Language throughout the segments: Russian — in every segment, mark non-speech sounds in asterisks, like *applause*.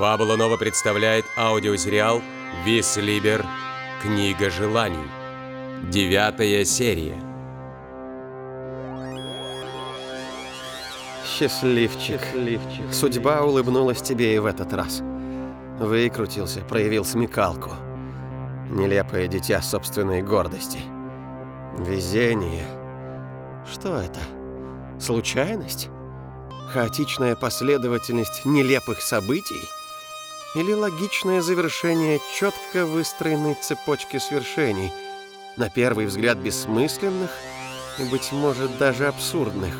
Фабула Нова представляет аудиосериал «Вис Либер. Книга желаний». Девятая серия. Счастливчик. Судьба улыбнулась тебе и в этот раз. Выкрутился, проявил смекалку. Нелепое дитя собственной гордости. Везение. Что это? Случайность? Хаотичная последовательность нелепых событий? Или логичное завершение четко выстроенной цепочки свершений, на первый взгляд бессмысленных и, быть может, даже абсурдных?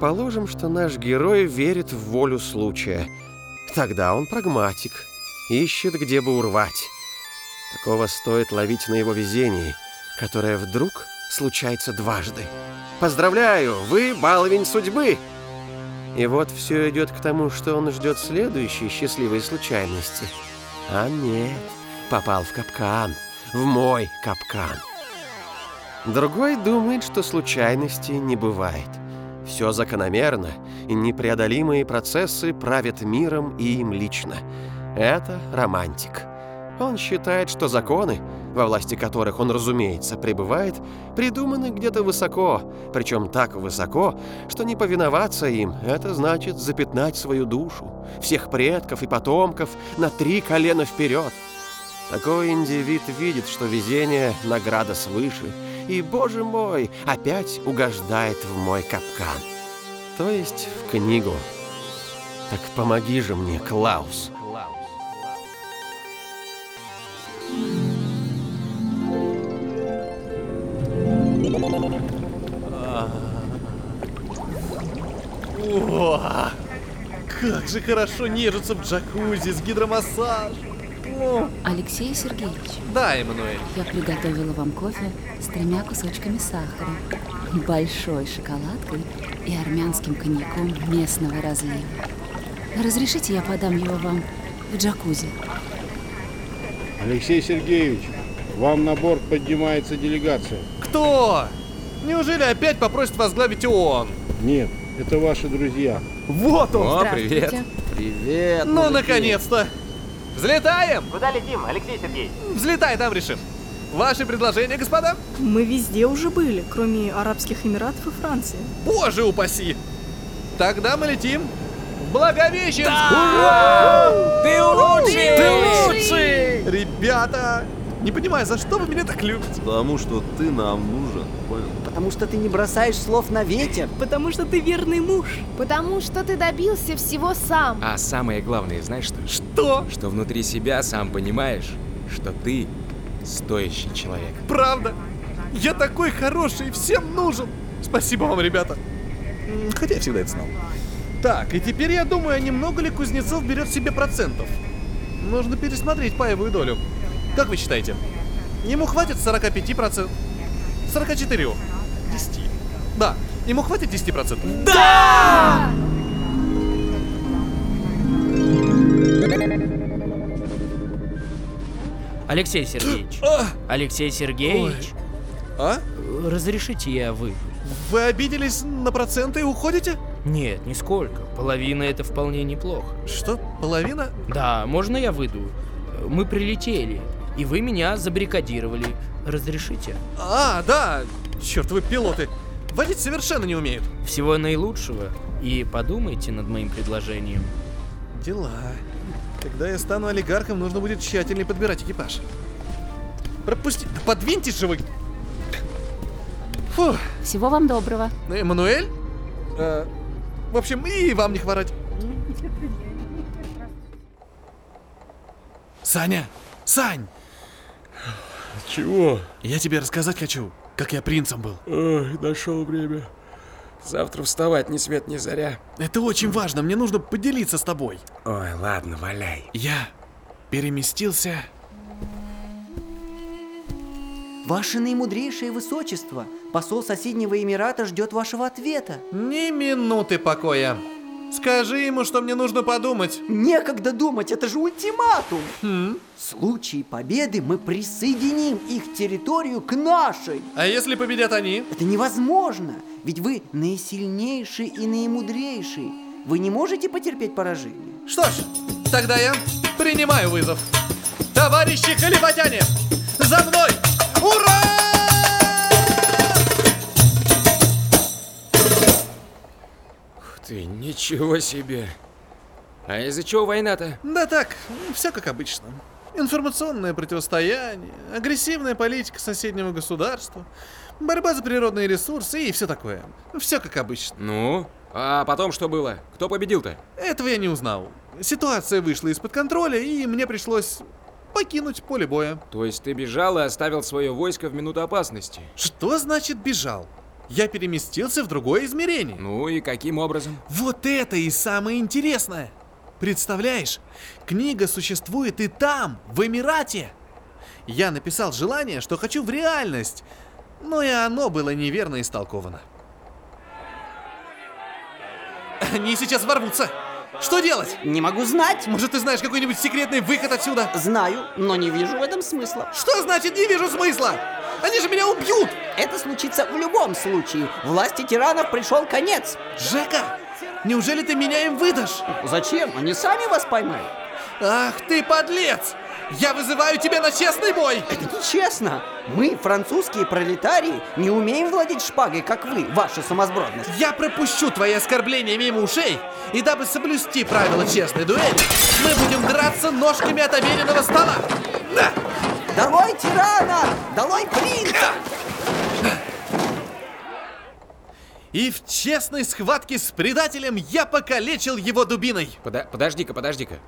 Положим, что наш герой верит в волю случая. Тогда он прагматик, ищет, где бы урвать. Такого стоит ловить на его везении, которое вдруг случается дважды. Поздравляю, вы баловень судьбы! И вот все идет к тому, что он ждет следующей счастливой случайности. А нет, попал в капкан, в мой капкан. Другой думает, что случайности не бывает. Все закономерно, и непреодолимые процессы правят миром и им лично. Это романтик. Он считает, что законы, во власти которых он, разумеется, пребывает, придуманы где-то высоко, причем так высоко, что не повиноваться им – это значит запятнать свою душу, всех предков и потомков на три колена вперед. Такой индивид видит, что везение – награда свыше, и, боже мой, опять угождает в мой капкан. То есть в книгу. Так помоги же мне, Клаус. Как же хорошо нежиться в джакузи с гидромассажем. О, Алексей Сергеевич, да, Эммануэль. я приготовила вам кофе с тремя кусочками сахара, большой шоколадкой и армянским коньяком местного разлива. Разрешите, я подам его вам в джакузи? Алексей Сергеевич, вам на борт поднимается делегация. Кто? Неужели опять попросит возглавить ООН? Нет, это ваши друзья. Вот он! О, привет. Привет, Ну, наконец-то! Взлетаем! Куда летим, Алексей Сергеевич? Взлетай, там решим. Ваши предложения, господа? Мы везде уже были, кроме Арабских Эмиратов и Франции. Боже упаси! Тогда мы летим в Благовещенск! Ты лучший! Ты лучший! Ребята, не понимаю, за что вы меня так любите? Потому что ты нам нужен? Потому что ты не бросаешь слов на ветер. Потому что ты верный муж. Потому что ты добился всего сам. А самое главное, знаешь что? Что? Что внутри себя сам понимаешь, что ты стоящий человек. Правда? Я такой хороший и всем нужен. Спасибо вам, ребята. Хотя я всегда это знал. Так, и теперь я думаю, немного ли Кузнецов берет себе процентов? Нужно пересмотреть паевую долю. Как вы считаете? Ему хватит 45%? 44. 10. Да, ему хватит 10%? Да! Алексей Сергеевич. А, Алексей Сергеевич. а? Разрешите я выйду? Вы обиделись на проценты и уходите? Нет, нисколько. Половина это вполне неплохо. Что, половина? Да, можно я выйду? Мы прилетели, и вы меня забаррикадировали. Разрешите? А, да, чертовы пилоты. Водить совершенно не умеют. Всего наилучшего и подумайте над моим предложением. Дела. Когда я стану олигархом, нужно будет тщательнее подбирать экипаж. Пропусти... Да подвиньтесь же вы! Фу, Всего вам доброго. Эммануэль? Э, в общем, и вам не хворать. Саня! Сань! Чего? Я тебе рассказать хочу, как я принцем был. Ой, нашел время. Завтра вставать ни свет ни заря. Это очень важно, мне нужно поделиться с тобой. Ой, ладно, валяй. Я переместился... Ваше наимудрейшее высочество, посол соседнего Эмирата ждет вашего ответа. Ни минуты покоя. Скажи ему, что мне нужно подумать. Некогда думать, это же ультиматум. Хм? В случае победы мы присоединим их территорию к нашей. А если победят они? Это невозможно, ведь вы наисильнейший и наимудрейший. Вы не можете потерпеть поражение. Что ж, Тогда я принимаю вызов. Товарищи халифатяне, за мной! Ура! Ты, ничего себе. А из-за чего война-то? Да так, все как обычно. Информационное противостояние, агрессивная политика соседнего государства, борьба за природные ресурсы и все такое. Все как обычно. Ну, а потом что было? Кто победил-то? Этого я не узнал. Ситуация вышла из-под контроля, и мне пришлось покинуть поле боя. То есть ты бежал и оставил свое войско в минуту опасности? Что значит бежал? Я переместился в другое измерение. Ну и каким образом? Вот это и самое интересное. Представляешь, книга существует и там, в Эмирате. Я написал желание, что хочу в реальность, но и оно было неверно истолковано. Они сейчас ворвутся. Что делать? Не могу знать. Может, ты знаешь какой-нибудь секретный выход отсюда? Знаю, но не вижу в этом смысла. Что значит не вижу смысла? Они же меня убьют! Это случится в любом случае. Власти тиранов пришел конец. Жека, неужели ты меня им выдашь? Зачем? Они сами вас поймают. Ах ты подлец! Я вызываю тебя на честный бой! Это нечестно. Мы, французские пролетарии, не умеем владеть шпагой, как вы, ваша сумасбродность. Я пропущу твои оскорбления мимо ушей, и дабы соблюсти правила честной дуэли, мы будем драться ножками от обеденного стола. Да! Долой тирана! Долой принца! И в честной схватке с предателем я покалечил его дубиной. Пода- подожди-ка, подожди-ка.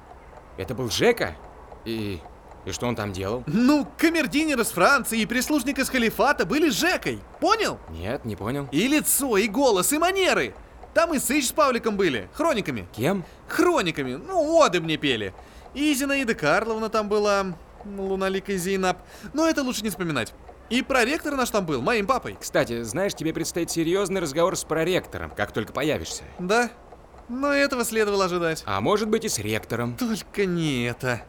Это был Жека? И... И что он там делал? Ну, камердинер из Франции и прислужник из халифата были Жекой. Понял? Нет, не понял. И лицо, и голос, и манеры. Там и Сыч с Павликом были, хрониками. Кем? Хрониками, ну, оды мне пели. И Зинаида Карловна там была, Луналика и Зейнаб. Но это лучше не вспоминать. И проректор наш там был, моим папой. Кстати, знаешь, тебе предстоит серьезный разговор с проректором, как только появишься. Да, но этого следовало ожидать. А может быть и с ректором. Только не это.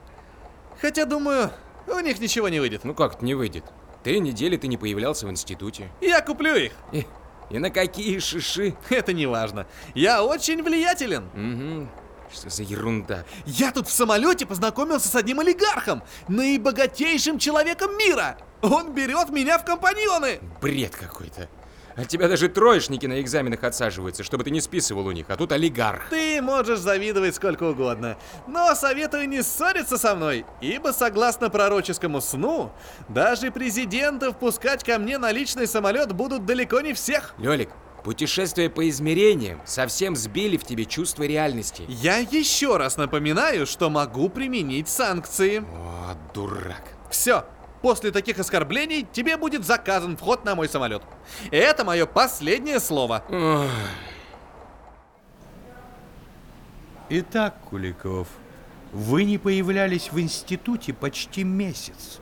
Хотя, думаю, у них ничего не выйдет. Ну как это не выйдет? Три недели ты не появлялся в институте. Я куплю их. И, и на какие шиши? Это не важно. Я очень влиятелен. Угу. Что за ерунда? Я тут в самолете познакомился с одним олигархом, наибогатейшим человеком мира. Он берет меня в компаньоны. Бред какой-то. От тебя даже троечники на экзаменах отсаживаются, чтобы ты не списывал у них, а тут олигарх. Ты можешь завидовать сколько угодно, но советую не ссориться со мной, ибо согласно пророческому сну, даже президентов пускать ко мне на личный самолет будут далеко не всех. Лёлик, путешествия по измерениям совсем сбили в тебе чувство реальности. Я еще раз напоминаю, что могу применить санкции. О, дурак. Все, После таких оскорблений тебе будет заказан вход на мой самолет. Это мое последнее слово. Ох. Итак, Куликов, вы не появлялись в институте почти месяц.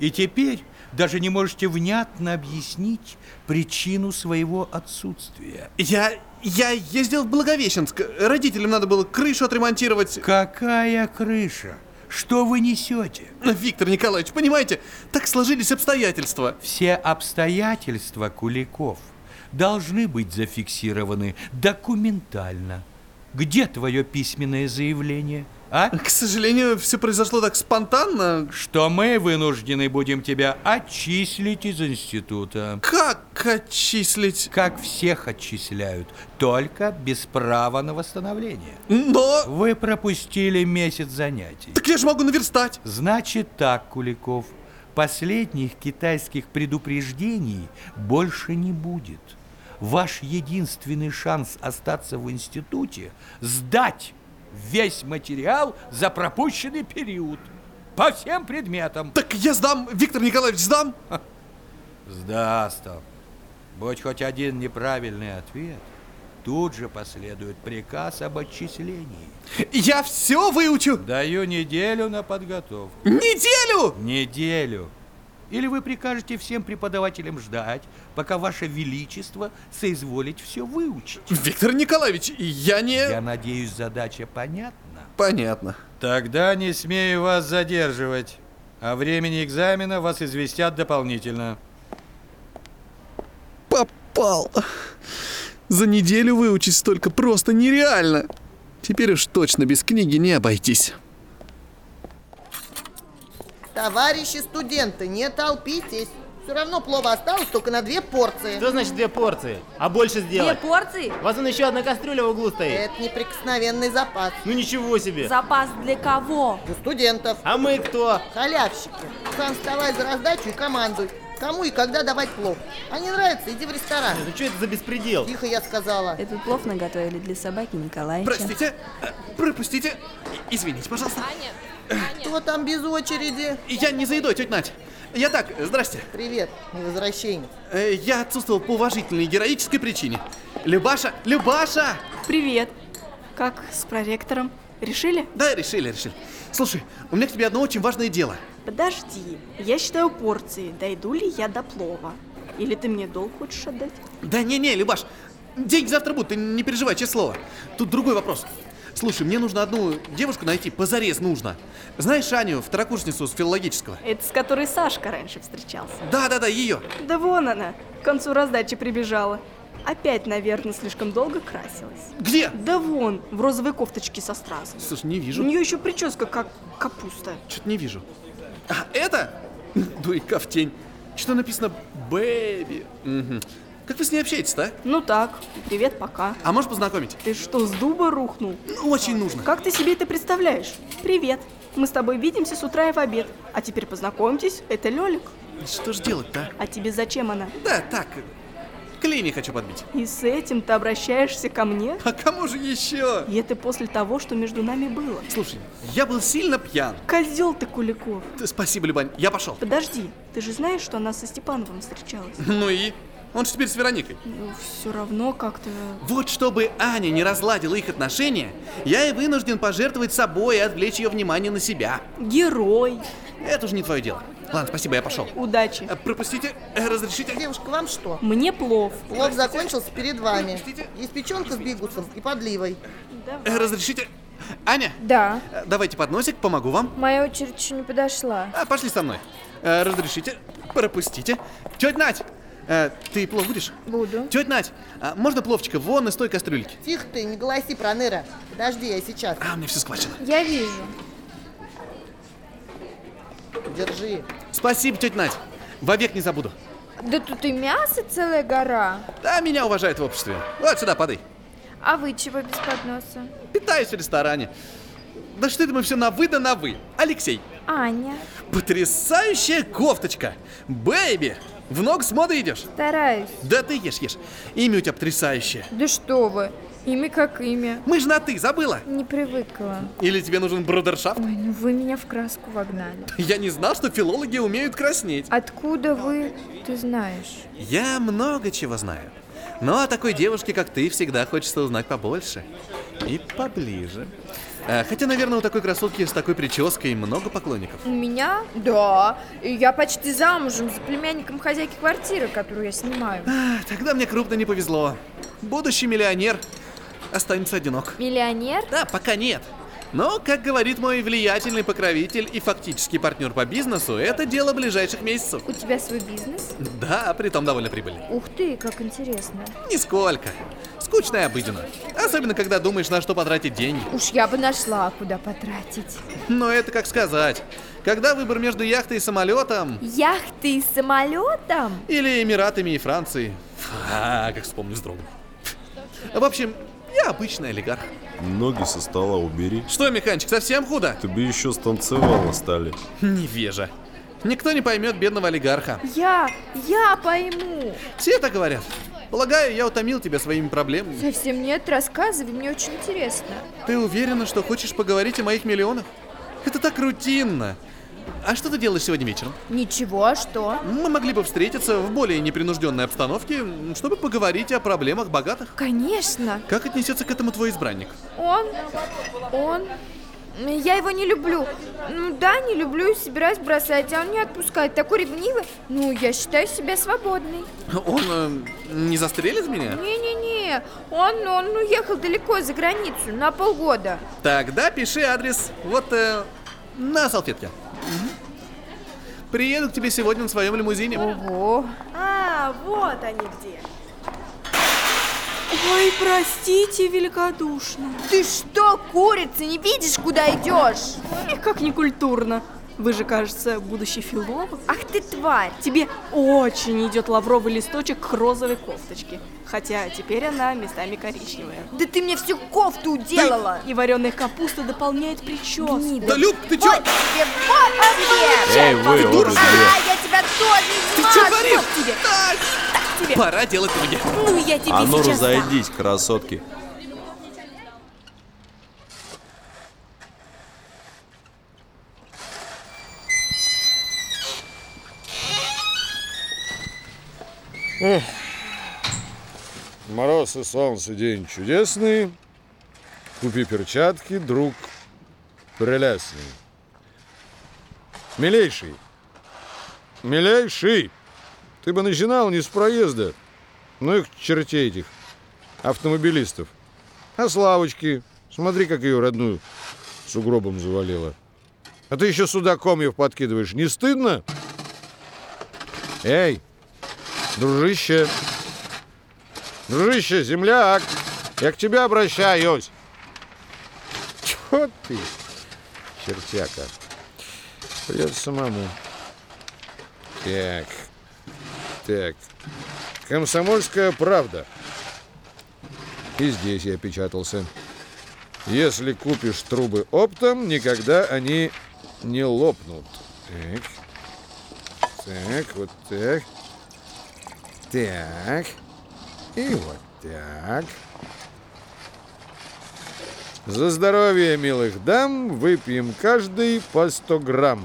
И теперь даже не можете внятно объяснить причину своего отсутствия. Я... я ездил в Благовещенск. Родителям надо было крышу отремонтировать. Какая крыша? Что вы несете? Виктор Николаевич, понимаете, так сложились обстоятельства. Все обстоятельства, Куликов, должны быть зафиксированы документально. Где твое письменное заявление? А? К сожалению, все произошло так спонтанно. Что мы вынуждены будем тебя отчислить из института. Как отчислить? Как всех отчисляют, только без права на восстановление. Но... Вы пропустили месяц занятий. Так я же могу наверстать. Значит так, Куликов, последних китайских предупреждений больше не будет. Ваш единственный шанс остаться в институте – сдать весь материал за пропущенный период. По всем предметам. Так я сдам, Виктор Николаевич, сдам? Сдаст он. Будь хоть один неправильный ответ, тут же последует приказ об отчислении. Я все выучу. Даю неделю на подготовку. Неделю? Неделю. Или вы прикажете всем преподавателям ждать, пока ваше величество соизволить все выучить? Виктор Николаевич, я не... Я надеюсь, задача понятна? Понятно. Тогда не смею вас задерживать. О времени экзамена вас известят дополнительно. Попал. За неделю выучить столько просто нереально. Теперь уж точно без книги не обойтись. Товарищи студенты, не толпитесь. Все равно плова осталось только на две порции. Что значит две порции? А больше сделать? Две порции? У вас вон еще одна кастрюля в углу стоит. Это неприкосновенный запас. Ну ничего себе. Запас для кого? Для студентов. А мы кто? Халявщики. Сам вставай за раздачу и командуй. Кому и когда давать плов. А не нравится, иди в ресторан. Ну что это за беспредел? Тихо, я сказала. Этот плов наготовили для собаки Николаевича. Простите, э, пропустите. Извините, пожалуйста. Кто там без очереди? Я не за едой, тетя Надь. Я так, здрасте. Привет, невозвращенец. Э, Я отсутствовал по уважительной героической причине. Любаша, Любаша! Привет. Как с проректором? Решили? Да, решили, решили. Слушай, у меня к тебе одно очень важное дело. Подожди, я считаю порции. Дойду ли я до плова? Или ты мне долг хочешь отдать? Да не-не, Любаш, деньги завтра будут, ты не переживай, честное слово. Тут другой вопрос. Слушай, мне нужно одну девушку найти, позарез нужно. Знаешь Аню, второкурсницу с филологического? Это с которой Сашка раньше встречался. Да-да-да, ее. Да вон она, к концу раздачи прибежала. Опять, наверное, слишком долго красилась. Где? Да вон, в розовой кофточке со стразом. Слушай, не У вижу. нее еще прическа как капуста. Что-то не вижу. А, это? *laughs* Дуйка в тень. Что написано «Бэби». Мгм. Как вы с ней общаетесь-то, а? Ну так, привет, пока. А можешь познакомить? Ты что, с дуба рухнул? Ну, очень нужно. Как ты себе это представляешь? Привет. Мы с тобой видимся с утра и в обед. А теперь познакомьтесь, это Лёлик. Что ж делать-то, А тебе зачем она? а? Да, так, клини хочу подбить. И с этим ты обращаешься ко мне? А кому же еще? И это после того, что между нами было. Слушай, я был сильно пьян. Козел ты, Куликов. Ты- Спасибо, Любань, я пошел. Подожди, ты же знаешь, что она со Степановым встречалась? Ну и? Он же теперь с Вероникой. Ну, все равно как-то... Вот чтобы Аня не разладила их отношения, я и вынужден пожертвовать собой и отвлечь ее внимание на себя. Герой. Это уже не твое дело. Ладно, спасибо, я пошел. Удачи. Э, Пропустите, э, разрешите? Девушка, вам что? Мне плов. Плов закончился перед вами. Есть печенка с бигусом и подливой. Э, Разрешите? Аня, Да, давайте подносик, помогу вам. моя очередь еще не подошла. А, пошли со мной. Разрешите? Пропустите. Тетя Надь, э, ты плов будешь? Буду. Тетя Надь, а можно пловчика вон из той кастрюльки? Тихо ты, не голоси про Нера. Подожди, я сейчас. А, меня все схвачено. Я вижу. Держи. Спасибо, тетя Надь. Вовек не забуду. Да тут и мясо целая гора. Да, меня уважают в обществе. Вот сюда, подай. А вы чего без подноса? Питаюсь в ресторане. Да что это мы все на вы да на вы. Алексей, Аня. потрясающая кофточка. Бэйби, в ног с моды идешь. Стараюсь. Да ты ешь, ешь. Имя у тебя потрясающее. Да что вы, имя как имя. Мы же на ты, забыла? Не привыкла. Или тебе нужен брудершафт? Ой, ну вы меня в краску вогнали. *laughs* Я не знал, что филологи умеют краснеть. Откуда вы, ты знаешь? Я много чего знаю. Но о такой девушке, как ты, всегда хочется узнать побольше. И поближе. А, Хотя, наверное, у такой красотки с такой прической много поклонников. У меня? Да. И я почти замужем за племянником хозяйки квартиры, которую я снимаю. А, Тогда мне крупно не повезло. Будущий миллионер останется одинок. Миллионер? Да, пока нет. Но, как говорит мой влиятельный покровитель и фактический партнер по бизнесу, это дело ближайших месяцев. У тебя свой бизнес? Да, притом довольно прибыльный. Ух ты, как интересно. Нисколько. Скучно и обыденно. Особенно, когда думаешь, на что потратить деньги. Уж я бы нашла, куда потратить. Но это как сказать. Когда выбор между яхтой и самолетом, Яхты с самолетом? или Эмиратами и Францией. А, как вспомню вздрогну. В общем, я обычный олигарх. Ноги со стола убери. Что, механчик, совсем худо? Тебе еще станцевало стали. Невежа. Никто не поймет бедного олигарха. Я, я пойму. Все так говорят. Полагаю, я утомил тебя своими проблемами. Совсем нет, рассказывай, мне очень интересно. Ты уверена, что хочешь поговорить о моих миллионах? Это так рутинно. А что ты делаешь сегодня вечером? Ничего, а что? Мы могли бы встретиться в более непринужденной обстановке, чтобы поговорить о проблемах богатых. Конечно. Как отнесется к этому твой избранник? Он, он, я его не люблю. Ну да, не люблю и собираюсь бросать, а он не отпускает. Такой ревнивый. Ну, я считаю себя свободной. Он э, не застрелит меня? Не-не-не, он, он уехал далеко за границу, на полгода. Тогда пиши адрес вот э, на салфетке. Приеду к тебе сегодня на своем лимузине. Ого. А, вот они где. Ой, простите великодушно. Ты что, курица, не видишь, куда идешь? И как некультурно. Вы же, кажется, будущий филолог. Ах ты тварь! Тебе очень идет лавровый листочек к розовой кофточке. Хотя теперь она местами коричневая. Да ты мне всю кофту уделала! И вареная капуста дополняет прическу. Гнида. Да, Люб, ты чё? Вот тебе, вот тебе! Эй, вы, А, обе две. я тебя тоже Ты чё творишь? тебе. Так, тебе. Пора делать ноги. Ну, я тебе А ну сейчас разойдись, красотки. Мороз и солнце, день чудесный. Купи перчатки, друг прелестный. Милейший, милейший, ты бы начинал не с проезда. Ну их чертей этих, автомобилистов. А Славочки, смотри, как ее родную сугробом завалило. А ты еще сюда комьев подкидываешь. Не стыдно? Эй, дружище, Дружище, земляк, я к тебе обращаюсь. Чего ты, чертяка? Придется самому. Так, так. Комсомольская правда. И здесь я печатался. Если купишь трубы оптом, никогда они не лопнут. Так. Так, вот так. Так. И вот так. За здоровье милых дам выпьем каждый по 100 грамм.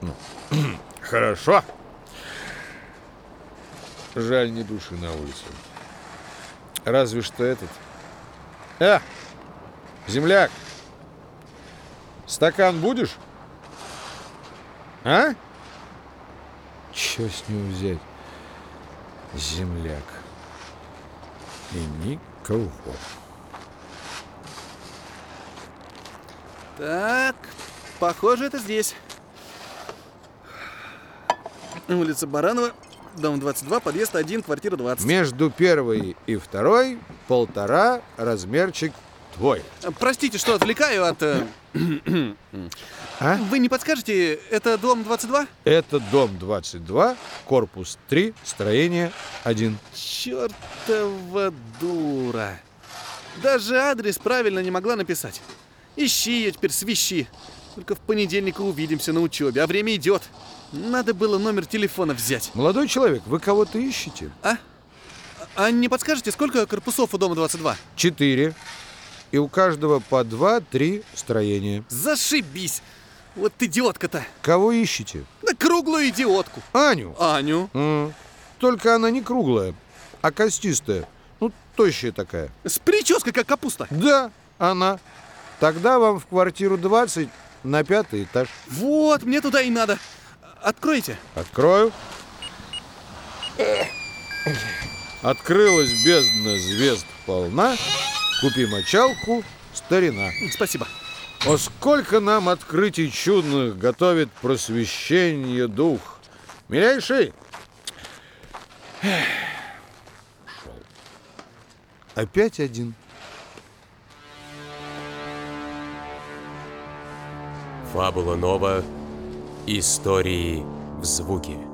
Ну, *clears throat* Хорошо. Жаль, не души на улице. Разве что этот. Э, земляк, Стакан будешь? А? Че с него взять? Земляк. И никого. Так, похоже, это здесь. Улица Баранова, дом 22, подъезд 1, квартира 20. Между первой и второй полтора размерчик твой. Простите, что отвлекаю от... э, А? Вы не подскажете, это дом 22? Это дом 22, корпус 3, строение 1. Чёртова дура. Даже адрес правильно не могла написать. Ищи ее теперь, свищи. Только в понедельник увидимся на учебе, а время идет. Надо было номер телефона взять. Молодой человек, вы кого-то ищете? А? А не подскажете, сколько корпусов у дома 22? Четыре. И у каждого по два-три строения. Зашибись! Вот идиотка-то. Кого ищете? Да круглую идиотку. Аню. Аню. М, Только она не круглая, а костистая. Ну, тощая такая. С прической, как капуста. Да, она. Тогда вам в квартиру 20 на пятый этаж. Вот, мне туда и надо. Откройте. Открою. Открылась бездна звезд полна. Купи мочалку, старина. Спасибо. О, сколько нам открытий чудных готовит просвещение дух. Милейший! Эх, шел. Опять один. Фабула Нова. Истории в звуке.